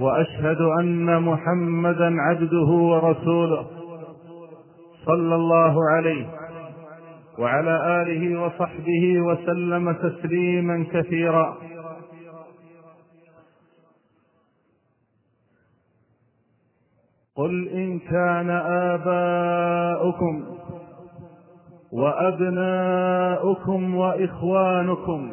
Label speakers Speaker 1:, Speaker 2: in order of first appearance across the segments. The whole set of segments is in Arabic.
Speaker 1: وأشهد أن محمدا عبده ورسوله صلى الله عليه وعلى آله وصحبه وسلم تسليما كثيرا. قل إن كان آباؤكم وأبناؤكم وإخوانكم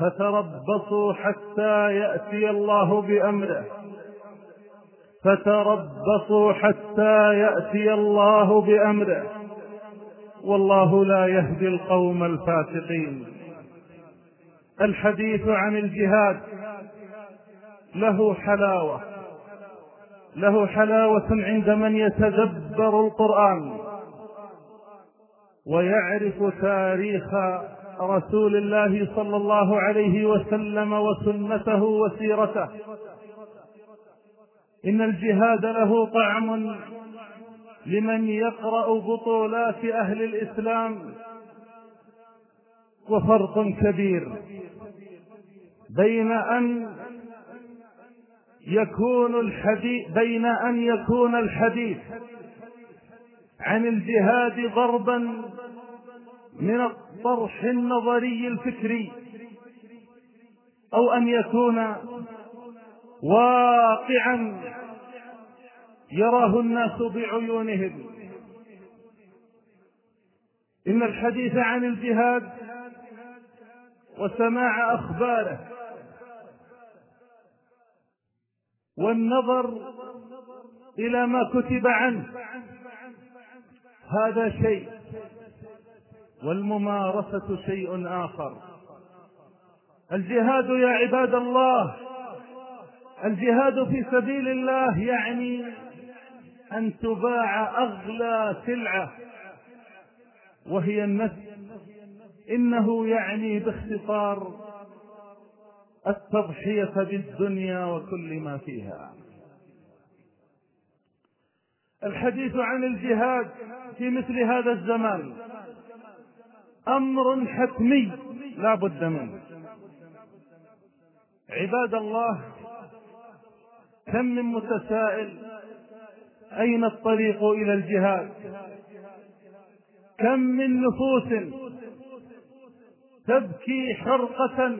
Speaker 1: فتربصوا حتى يأتي الله بأمره. فتربصوا حتى يأتي الله بأمره. والله لا يهدي القوم الفاسقين. الحديث عن الجهاد له حلاوة. له حلاوة عند من يتدبر القرآن. ويعرف تاريخ رسول الله صلى الله عليه وسلم وسنته وسيرته. إن الجهاد له طعم لمن يقرأ بطولات أهل الإسلام وفرق كبير بين أن يكون الحديث بين أن يكون الحديث عن الجهاد ضربا من الطرح النظري الفكري أو أن يكون واقعا يراه الناس بعيونهم. إن الحديث عن الجهاد وسماع أخباره والنظر إلى ما كتب عنه هذا شيء. والممارسة شيء آخر. الجهاد يا عباد الله الجهاد في سبيل الله يعني أن تباع أغلى سلعة وهي النفس. إنه يعني باختصار التضحية بالدنيا وكل ما فيها. الحديث عن الجهاد في مثل هذا الزمان. أمر حتمي لا بد منه. عباد الله كم من متسائل؟ أين الطريق إلى الجهاد؟ كم من نفوس تبكي حرقة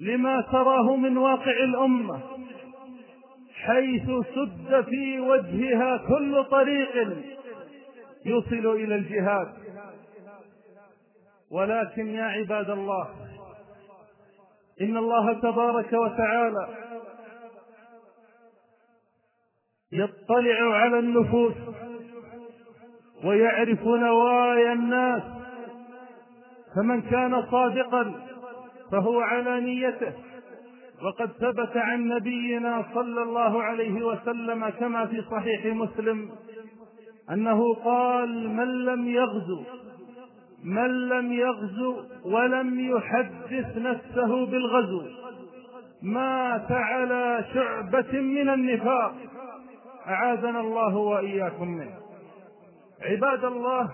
Speaker 1: لما تراه من واقع الأمة حيث سد في وجهها كل طريق يوصل إلى الجهاد؟ ولكن يا عباد الله إن الله تبارك وتعالى يطلع على النفوس ويعرف نوايا الناس فمن كان صادقا فهو على نيته. وقد ثبت عن نبينا صلى الله عليه وسلم كما في صحيح مسلم أنه قال من لم يغزو من لم يغزو ولم يحدث نفسه بالغزو مات على شعبة من النفاق. أعاذنا الله وإياكم منه. عباد الله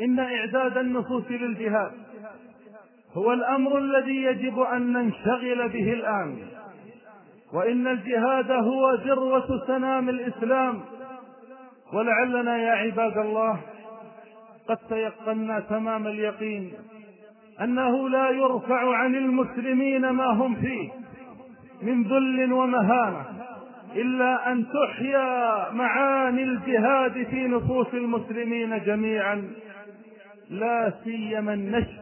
Speaker 1: إن إعداد النفوس للجهاد هو الأمر الذي يجب أن ننشغل به الآن. وإن الجهاد هو ذروة سنام الإسلام. ولعلنا يا عباد الله قد تيقنا تمام اليقين أنه لا يرفع عن المسلمين ما هم فيه من ذل ومهانة إلا أن تحيا معاني الجهاد في نفوس المسلمين جميعا. لا سيما النشء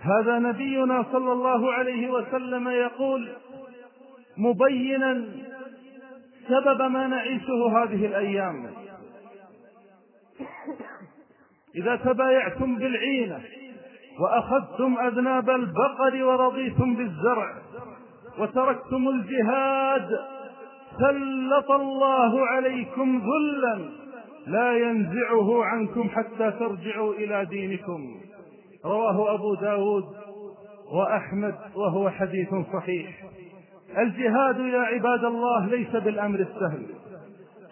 Speaker 1: هذا نبينا صلى الله عليه وسلم يقول مبينا سبب ما نعيشه هذه الأيام. إذا تبايعتم بالعينة وأخذتم أذناب البقر ورضيتم بالزرع وتركتم الجهاد سلط الله عليكم ذلا لا ينزعه عنكم حتى ترجعوا إلى دينكم. رواه أبو داود وأحمد وهو حديث صحيح. الجهاد يا عباد الله ليس بالأمر السهل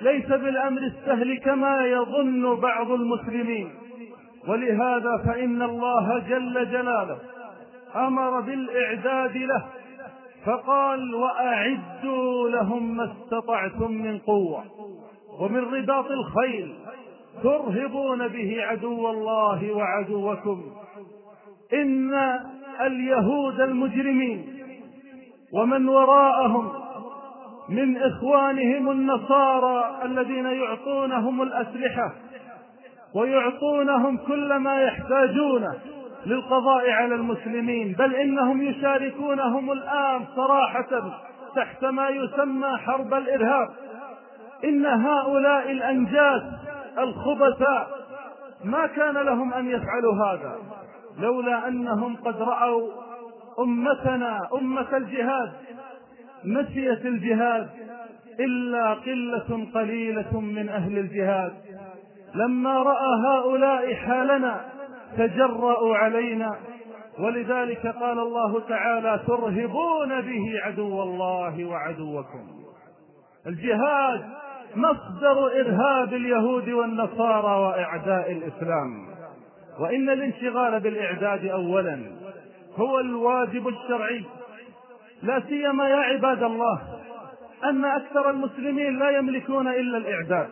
Speaker 1: ليس بالأمر السهل كما يظن بعض المسلمين. ولهذا فإن الله جل جلاله أمر بالإعداد له فقال وأعدوا لهم ما استطعتم من قوة ومن رباط الخيل ترهبون به عدو الله وعدوكم. إن اليهود المجرمين ومن وراءهم من إخوانهم النصارى الذين يعطونهم الأسلحة ويعطونهم كل ما يحتاجونه للقضاء على المسلمين بل إنهم يشاركونهم الآن صراحة تحت ما يسمى حرب الإرهاب. إن هؤلاء الأنجاس الخبثاء ما كان لهم أن يفعلوا هذا لولا أنهم قد رأوا أمتنا أمة الجهاد. نسيت الجهاد إلا قلة قليلة من أهل الجهاد. لما رأى هؤلاء حالنا تجرأوا علينا. ولذلك قال الله تعالى ترهبون به عدو الله وعدوكم. الجهاد مصدر إرهاب اليهود والنصارى وإعداء الإسلام. وإن الانشغال بالإعداد أولا هو الواجب الشرعي. لا سيما يا عباد الله أن أكثر المسلمين لا يملكون إلا الإعداد.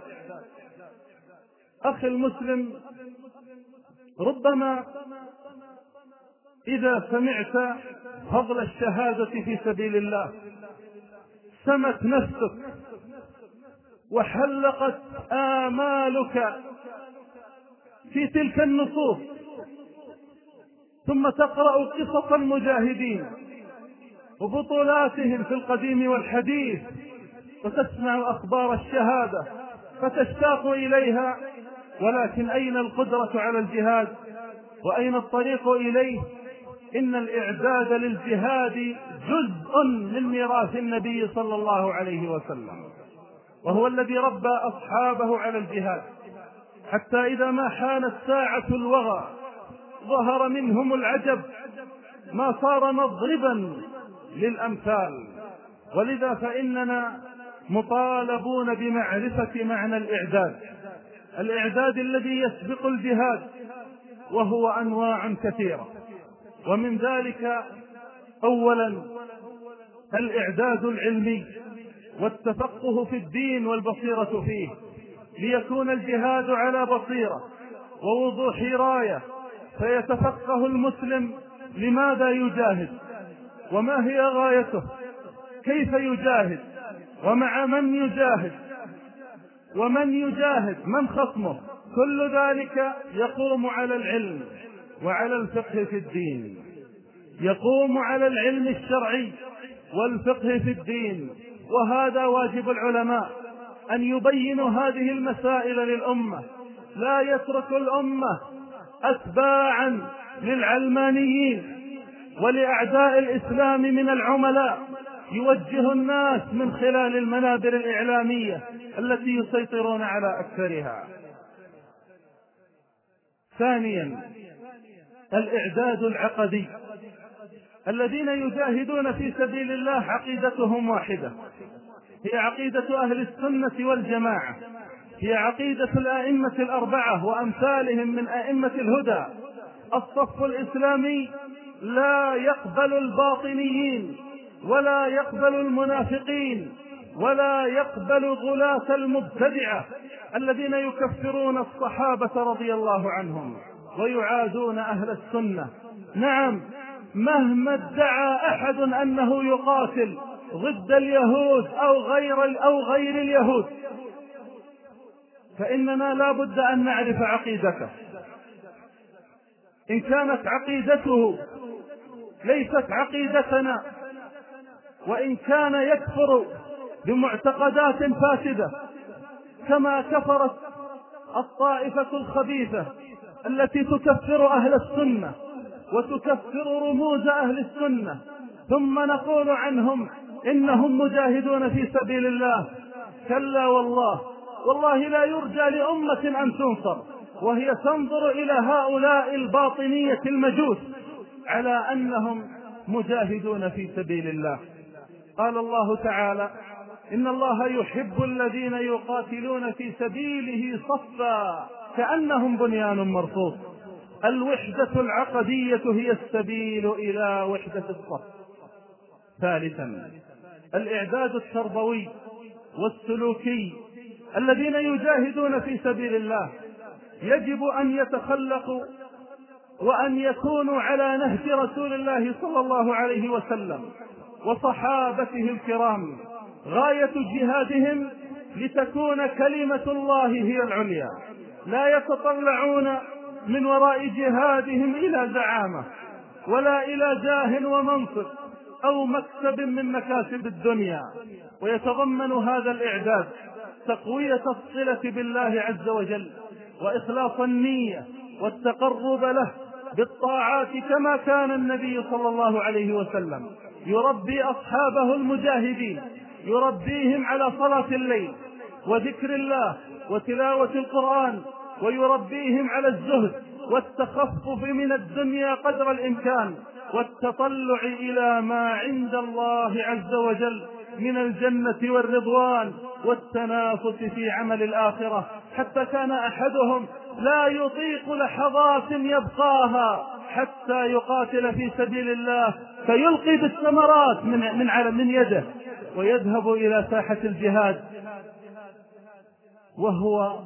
Speaker 1: أخي المسلم ربما إذا سمعت فضل الشهادة في سبيل الله سمت نفسك وحلقت آمالك في تلك النصوص ثم تقرأ قصص المجاهدين وبطولاتهم في القديم والحديث وتسمع أخبار الشهادة فتشتاق إليها ولكن أين القدرة على الجهاد؟ وأين الطريق إليه؟ إن الإعداد للجهاد جزء من ميراث النبي صلى الله عليه وسلم وهو الذي ربى أصحابه على الجهاد. حتى إذا ما حانت ساعة الوغى ظهر منهم العجب ما صار مضربا للأمثال. ولذا فإننا مطالبون بمعرفة معنى الإعداد. الإعداد الذي يسبق الجهاد وهو أنواع كثيرة. ومن ذلك أولا الإعداد العلمي والتفقه في الدين والبصيرة فيه ليكون الجهاد على بصيرة ووضوح راية فيتفقه المسلم لماذا يجاهد؟ وما هي غايته؟ كيف يجاهد؟ ومع من يجاهد؟ ومن يجاهد من خصمه كل ذلك يقوم على العلم وعلى الفقه في الدين. يقوم على العلم الشرعي والفقه في الدين. وهذا واجب العلماء أن يبينوا هذه المسائل للأمة. لا يترك الأمة أتباعا للعلمانيين ولأعداء الإسلام من العملاء. يوجه الناس من خلال المنابر الإعلامية التي يسيطرون على أكثرها. ثانيا الإعداد العقدي الذين يجاهدون في سبيل الله عقيدتهم واحدة. هي عقيدة أهل السنة والجماعة. هي عقيدة الأئمة الأربعة وأمثالهم من أئمة الهدى. الصف الإسلامي لا يقبل الباطنيين. ولا يقبل المنافقين ولا يقبل غلاة المبتدعة الذين يكفرون الصحابة رضي الله عنهم ويعادون أهل السنة. نعم مهما ادعى أحد أنه يقاتل ضد اليهود أو غير أو غير اليهود فإننا لا بد أن نعرف عقيدته. إن كانت عقيدته ليست عقيدتنا وإن كان يكفر بمعتقدات فاسدة كما كفرت الطائفة الخبيثة التي تكفر أهل السنة وتكفر رموز أهل السنة ثم نقول عنهم إنهم مجاهدون في سبيل الله. كلا والله والله لا يرجى لأمة أن تنصر وهي تنظر إلى هؤلاء الباطنية المجوس على أنهم مجاهدون في سبيل الله. قال الله تعالى إن الله يحب الذين يقاتلون في سبيله صفا كأنهم بنيان مرصوص. الوحدة العقدية هي السبيل إلى وحدة الصف. ثالثا الإعداد التربوي والسلوكي الذين يجاهدون في سبيل الله. يجب أن يتخلقوا وأن يكونوا على نهج رسول الله صلى الله عليه وسلم. وصحابته الكرام غاية جهادهم لتكون كلمة الله هي العليا. لا يتطلعون من وراء جهادهم إلى زعامة ولا إلى جاه ومنصب أو مكسب من مكاسب الدنيا. ويتضمن هذا الإعداد تقوية الصلة بالله عز وجل وإخلاص النية والتقرب له بالطاعات كما كان النبي صلى الله عليه وسلم. يربي أصحابه المجاهدين يربيهم على صلاة الليل وذكر الله وتلاوة القرآن ويربيهم على الزهد والتخفف من الدنيا قدر الإمكان والتطلع إلى ما عند الله عز وجل من الجنة والرضوان والتنافس في عمل الآخرة. حتى كان أحدهم لا يطيق لحظات يبقاها حتى يقاتل في سبيل الله فيلقي بالثمرات من من على من يده ويذهب إلى ساحة الجهاد وهو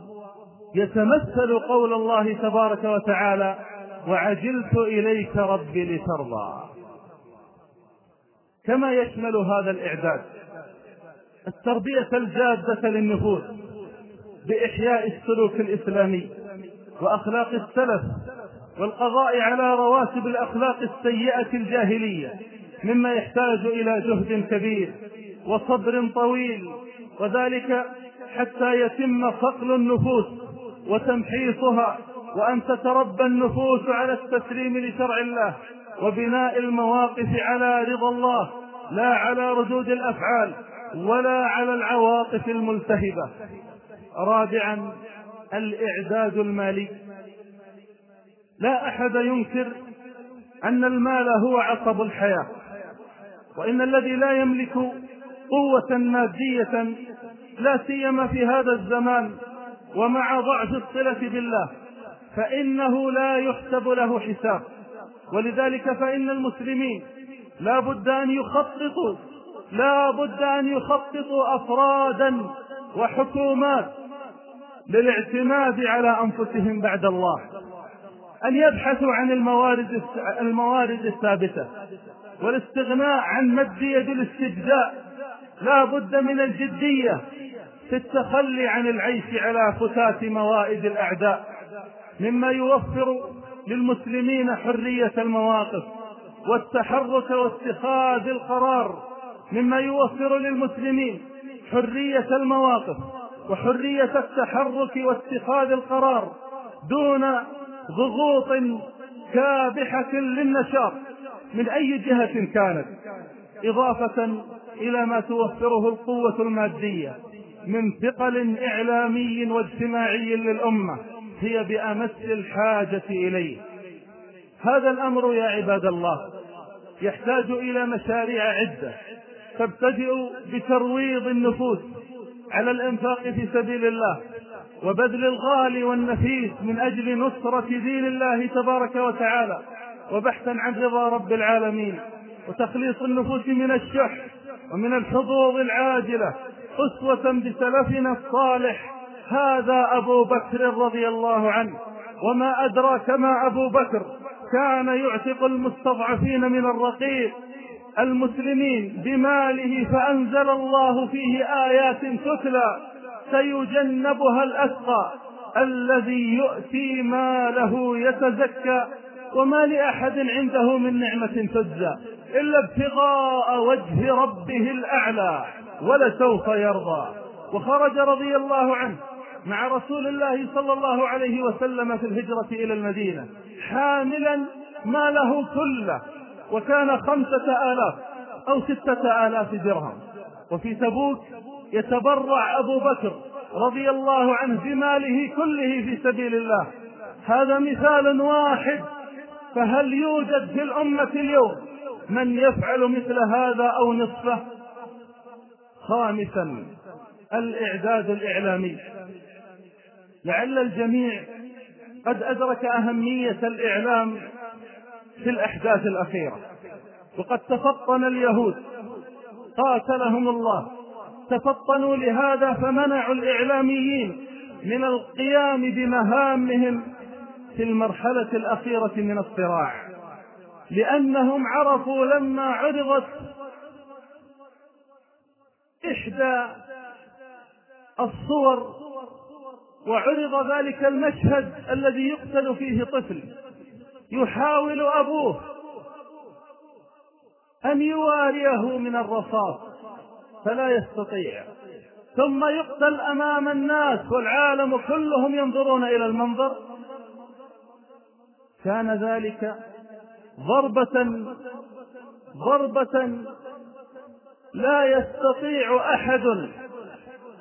Speaker 1: يتمثل قول الله تبارك وتعالى وعجلت إليك ربي لترضى. كما يشمل هذا الإعداد التربية الجادة للنفوس بإحياء السلوك الإسلامي وأخلاق السلف والقضاء على رواتب الأخلاق السيئة الجاهلية مما يحتاج إلى جهد كبير وصبر طويل وذلك حتى يتم صقل النفوس وتمحيصها وأن تتربى النفوس على التسليم لشرع الله وبناء المواقف على رضا الله لا على ردود الأفعال ولا على العواطف الملتهبة. رابعا الإعداد المالي. لا أحد ينكر أن المال هو عصب الحياة وإن الذي لا يملك قوة مادية لا سيما في هذا الزمان ومع ضعف الصلة بالله فإنه لا يحسب له حساب. ولذلك فإن المسلمين لا بد أن يخططوا لا بد أن يخططوا أفرادا وحكومات للاعتماد على أنفسهم بعد الله. أن يبحثوا عن الموارد الموارد الثابتة والاستغناء عن مد يد الاستجزاء لا بد من الجدية في التخلي عن العيش على فتات موائد الأعداء مما يوفر للمسلمين حرية المواقف والتحرك واتخاذ القرار مما يوفر للمسلمين حرية المواقف وحرية التحرك واتخاذ القرار دون ضغوط كابحة للنشاط من أي جهة كانت؟ إضافة إلى ما توفره القوة المادية من ثقل إعلامي واجتماعي للأمة هي بأمس الحاجة إليه. هذا الأمر يا عباد الله يحتاج إلى مشاريع عدة. تبتدئ بترويض النفوس على الإنفاق في سبيل الله. وبذل الغالي والنفيس من أجل نصرة دين الله تبارك وتعالى وبحثا عن رضا رب العالمين وتخليص النفوس من الشح ومن الحظوظ العاجلة أسوة بسلفنا الصالح. هذا أبو بكر رضي الله عنه. وما أدراك ما أبو بكر؟ كان يعتق المستضعفين من الرقيق المسلمين بماله فأنزل الله فيه آيات تتلى. سيجنبها الأتقى الذي يؤتي ماله يتزكى وما لأحد عنده من نعمة تجزى إلا ابتغاء وجه ربه الأعلى ولسوف يرضى. وخرج رضي الله عنه مع رسول الله صلى الله عليه وسلم في الهجرة إلى المدينة حاملا ماله كله وكان خمسة آلاف أو ستة آلاف درهم. وفي تبوك يتبرع أبو بكر رضي الله عنه بماله كله في سبيل الله. هذا مثال واحد. فهل يوجد في الأمة اليوم من يفعل مثل هذا أو نصفه؟ خامسا الإعداد الإعلامي. لعل الجميع قد أدرك أهمية الإعلام في الأحداث الأخيرة. وقد تفطن اليهود. قاتلهم الله. تفطنوا لهذا فمنعوا الإعلاميين من القيام بمهامهم في المرحلة الأخيرة من الصراع لأنهم عرفوا لما عرضت إحدى الصور وعرض ذلك المشهد الذي يقتل فيه طفل يحاول أبوه أن يواريه من الرصاص. فلا يستطيع. ثم يقتل أمام الناس والعالم كلهم ينظرون إلى المنظر. كان ذلك ضربة ضربة لا يستطيع أحد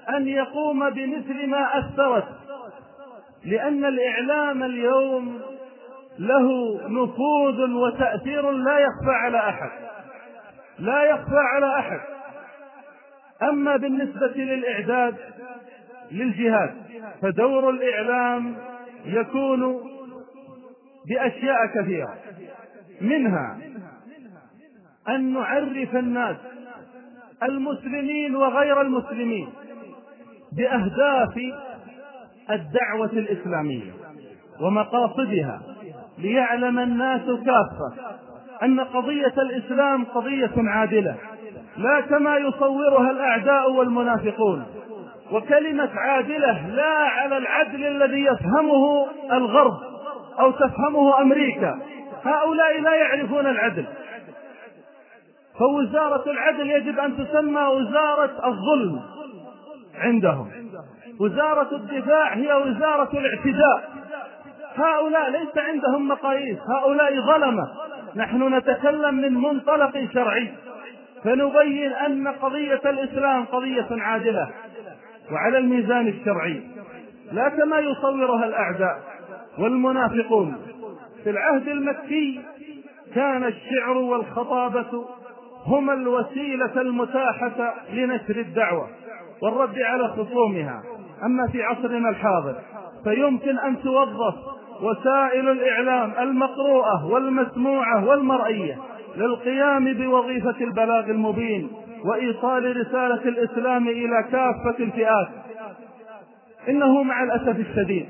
Speaker 1: أن يقوم بمثل ما أثرت لأن الإعلام اليوم له نفوذ وتأثير لا يخفى على أحد لا يخفى على أحد. أما بالنسبة للإعداد للجهاد فدور الإعلام يكون بأشياء كثيرة. منها أن نعرف الناس المسلمين وغير المسلمين بأهداف الدعوة الإسلامية ومقاصدها ليعلم الناس كافة أن قضية الإسلام قضية عادلة. لا كما يصورها الأعداء والمنافقون. وكلمة عادلة لا على العدل الذي يفهمه الغرب أو تفهمه أمريكا. هؤلاء لا يعرفون العدل. فوزارة العدل يجب أن تسمى وزارة الظلم عندهم. وزارة الدفاع هي وزارة الاعتداء. هؤلاء ليس عندهم مقاييس. هؤلاء ظلمة. نحن نتكلم من منطلق شرعي. فنبين أن قضية الإسلام قضية عادلة وعلى الميزان الشرعي لا كما يصورها الأعداء والمنافقون. في العهد المكي كان الشعر والخطابة هما الوسيلة المتاحة لنشر الدعوة والرد على خصومها. أما في عصرنا الحاضر فيمكن أن توظف وسائل الإعلام المقروءة والمسموعة والمرئية للقيام بوظيفة البلاغ المبين وإيصال رسالة الإسلام إلى كافة الفئات. إنه مع الأسف الشديد.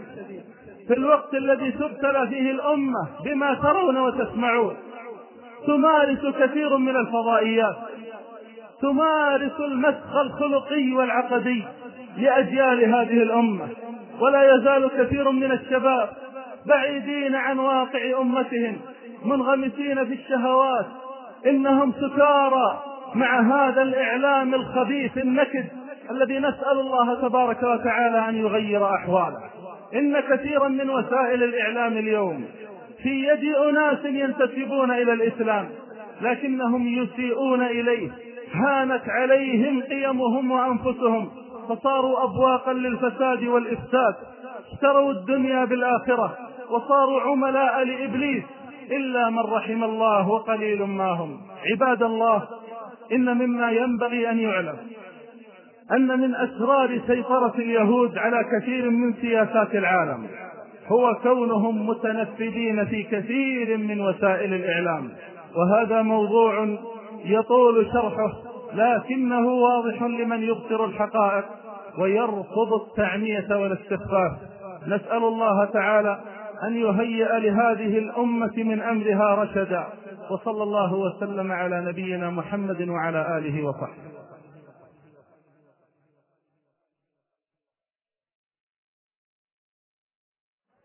Speaker 1: في الوقت الذي تبتلى فيه الأمة بما ترون وتسمعون تمارس كثير من الفضائيات تمارس المسخ الخلقي والعقدي لأجيال هذه الأمة ولا يزال كثير من الشباب بعيدين عن واقع أمتهم منغمسين في الشهوات. إنهم سكارى مع هذا الإعلام الخبيث النكد الذي نسأل الله تبارك وتعالى أن يغير أحواله. إن كثيرا من وسائل الإعلام اليوم في يد أناس ينتسبون إلى الإسلام لكنهم يسيئون إليه. هانت عليهم قيمهم وأنفسهم فصاروا أبواقا للفساد والإفساد. اشتروا الدنيا بالآخرة. وصاروا عملاء لإبليس إلا من رحم الله وقليل ما هم. عباد الله إن مما ينبغي أن يعلم أن من أسرار سيطرة اليهود على كثير من سياسات العالم هو كونهم متنفذين في كثير من وسائل الإعلام. وهذا موضوع يطول شرحه لكنه واضح لمن يبصر الحقائق ويرفض التعمية والاستخفاف. نسأل الله تعالى أن يهيئ لهذه الأمة من أمرها رشدا وصلى الله وسلم على نبينا محمد وعلى آله وصحبه.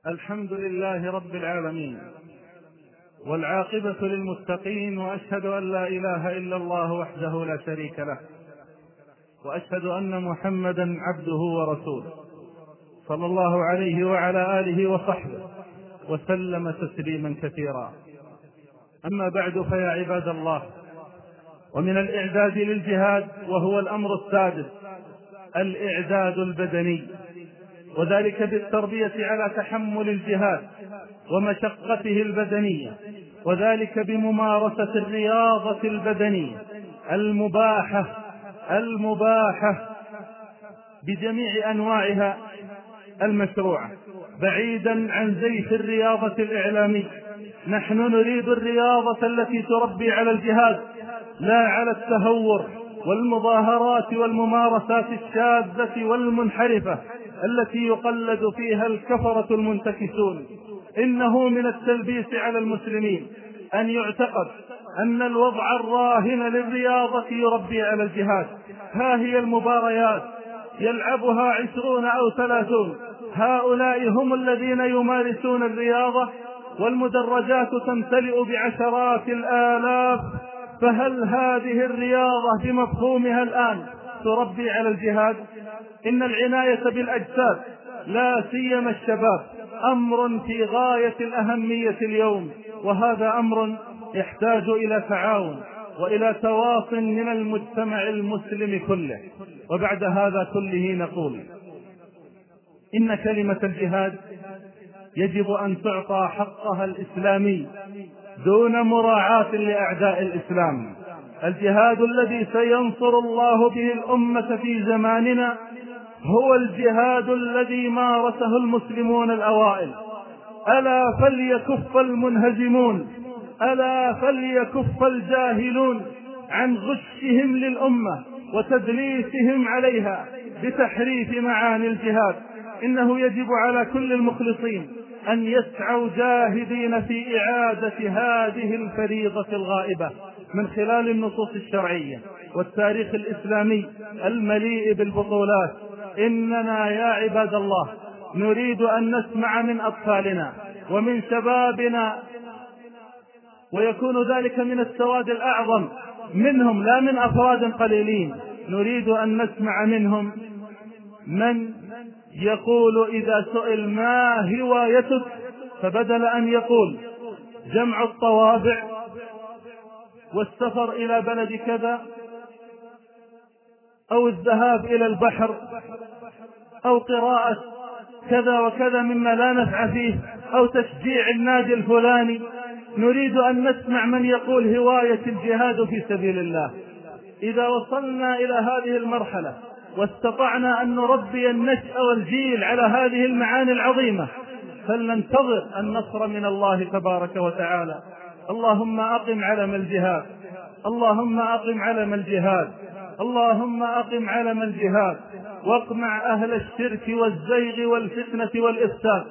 Speaker 1: الحمد لله رب العالمين والعاقبة للمتقين وأشهد أن لا إله إلا الله وحده لا شريك له وأشهد أن محمدا عبده ورسوله صلى الله عليه وعلى آله وصحبه. وسلم تسليما كثيرا. أما بعد فيا عباد الله ومن الإعداد للجهاد وهو الأمر السادس الإعداد البدني. وذلك بالتربية على تحمل الجهاد ومشقته البدنية وذلك بممارسة الرياضة البدنية المباحة المباحة بجميع أنواعها المشروعة. بعيدا عن زيف الرياضة الإعلامي. نحن نريد الرياضة التي تربي على الجهاد لا على التهور والمظاهرات والممارسات الشاذة والمنحرفة التي يقلد فيها الكفرة المنتكسون. إنه من التلبيس على المسلمين أن يعتقد أن الوضع الراهن للرياضة يربي على الجهاد. ها هي المباريات يلعبها عشرون أو ثلاثون. هؤلاء هم الذين يمارسون الرياضة والمدرجات تمتلئ بعشرات الآلاف. فهل هذه الرياضة بمفهومها الآن تربي على الجهاد؟ إن العناية بالأجساد لا سيما الشباب أمر في غاية الأهمية اليوم وهذا أمر يحتاج إلى تعاون وإلى تواص من المجتمع المسلم كله. وبعد هذا كله نقول إن كلمة الجهاد يجب أن تعطى حقها الإسلامي دون مراعاة لأعداء الإسلام. الجهاد الذي سينصر الله به الأمة في زماننا هو الجهاد الذي مارسه المسلمون الأوائل. ألا فليكف المنهزمون ألا فليكف الجاهلون عن غشهم للأمة وتدليسهم عليها بتحريف معاني الجهاد. إنه يجب على كل المخلصين أن يسعوا جاهدين في إعادة هذه الفريضة الغائبة من خلال النصوص الشرعية والتاريخ الإسلامي المليء بالبطولات. إننا يا عباد الله نريد أن نسمع من أطفالنا ومن شبابنا ويكون ذلك من السواد الأعظم منهم لا من أفراد قليلين. نريد أن نسمع منهم من يقول إذا سئل ما هوايتك فبدل أن يقول جمع الطوابع والسفر إلى بلد كذا أو الذهاب إلى البحر أو قراءة كذا وكذا مما لا نفع فيه أو تشجيع النادي الفلاني. نريد أن نسمع من يقول هواية الجهاد في سبيل الله. إذا وصلنا إلى هذه المرحلة واستطعنا أن نربي النشأ والجيل على هذه المعاني العظيمة. فلننتظر النصر من الله تبارك وتعالى. اللهم أقم علم الجهاد. اللهم أقم علم الجهاد. اللهم أقم علم الجهاد. واقمع أهل الشرك والزيغ والفتنة والإفساد.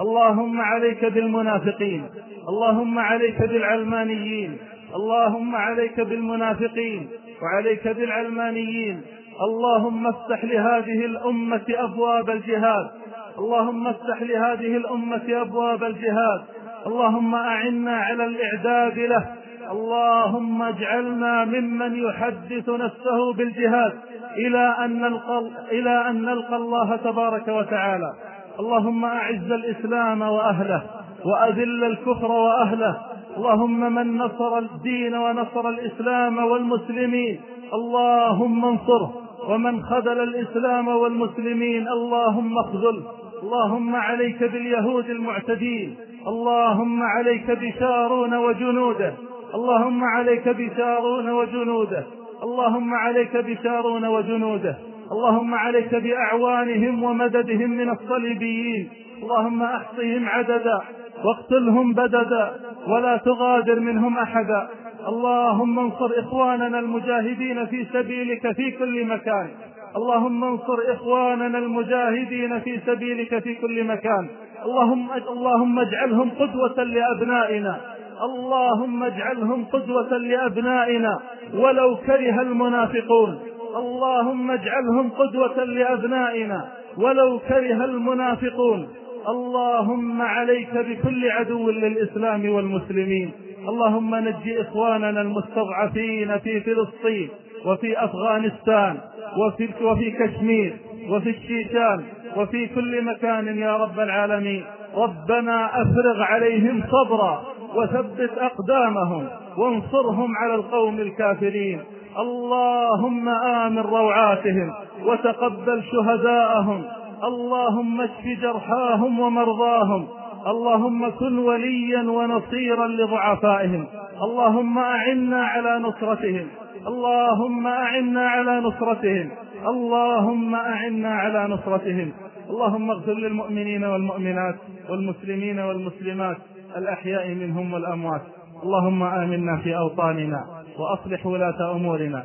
Speaker 1: اللهم عليك بالمنافقين. اللهم عليك بالعلمانيين. اللهم عليك بالمنافقين. وعليك بالعلمانيين. اللهم افتح لهذه الأمة أبواب الجهاد. اللهم افتح لهذه الأمة أبواب الجهاد. اللهم أعنا على الإعداد له. اللهم اجعلنا ممن يحدث نفسه بالجهاد إلى أن نلقى, إلى أن نلقى الله تبارك وتعالى. اللهم أعز الإسلام وأهله وأذل الكفر وأهله. اللهم من نصر الدين ونصر الإسلام والمسلمين. اللهم انصره. ومن خذل الإسلام والمسلمين اللهم اخذله اللهم عليك باليهود المعتدين. اللهم عليك بشارون وجنوده. اللهم عليك بشارون وجنوده. اللهم عليك بشارون وجنوده. اللهم عليك بأعوانهم ومددهم من الصليبيين. اللهم أحصهم عددا واقتلهم بددا ولا تغادر منهم أحدا. اللهم انصر إخواننا المجاهدين في سبيلك في كل مكان. اللهم انصر إخواننا المجاهدين في سبيلك في كل مكان. اللهم اللهم اجعلهم قدوة لأبنائنا. اللهم اجعلهم قدوة لأبنائنا ولو كره المنافقون. اللهم اجعلهم قدوة لأبنائنا ولو كره المنافقون. اللهم عليك بكل عدو للإسلام والمسلمين. اللهم نج إخواننا المستضعفين في فلسطين وفي أفغانستان وفي, وفي كشمير وفي الشيشان وفي كل مكان يا رب العالمين. ربنا أفرغ عليهم صبرا وثبت أقدامهم وانصرهم على القوم الكافرين. اللهم آمن روعاتهم وتقبل شهداءهم. اللهم اشف جرحاهم ومرضاهم. اللهم كن وليا ونصيرا لضعفائهم. اللهم أعنا على نصرتهم. اللهم أعنا على نصرتهم. اللهم أعنا على نصرتهم. اللهم اغفر للمؤمنين والمؤمنات والمسلمين والمسلمات. الأحياء منهم والأموات. اللهم آمنا في أوطاننا وأصلح ولاة أمورنا.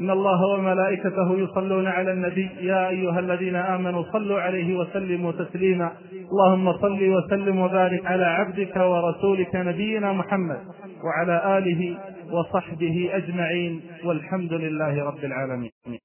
Speaker 1: إن الله وملائكته يصلون على النبي يا أيها الذين آمنوا صلوا عليه وسلموا تسليما. اللهم صل وسلم وبارك على عبدك ورسولك نبينا محمد وعلى آله وصحبه أجمعين. والحمد لله رب العالمين.